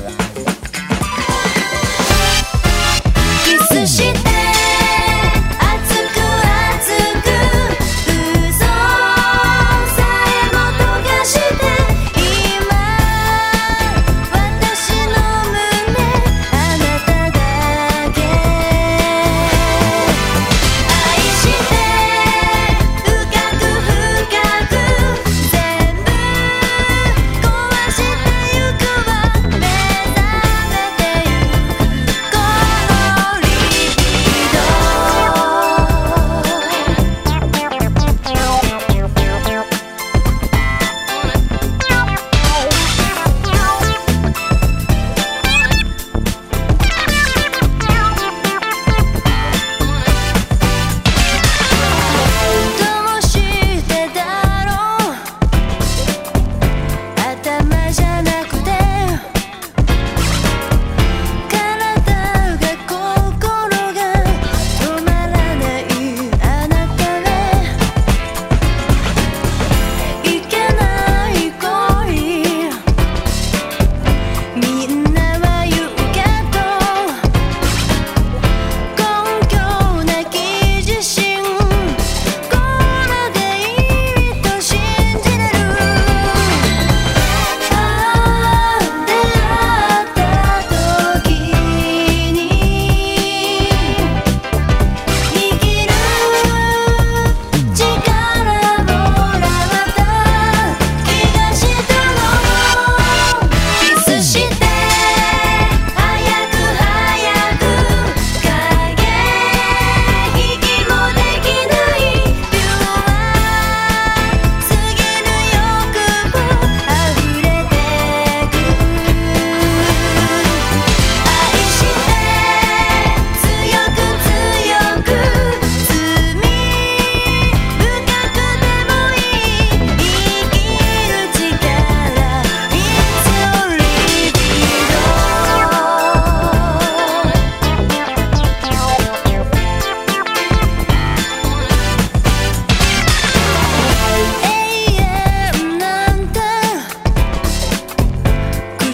Gracias.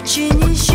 请你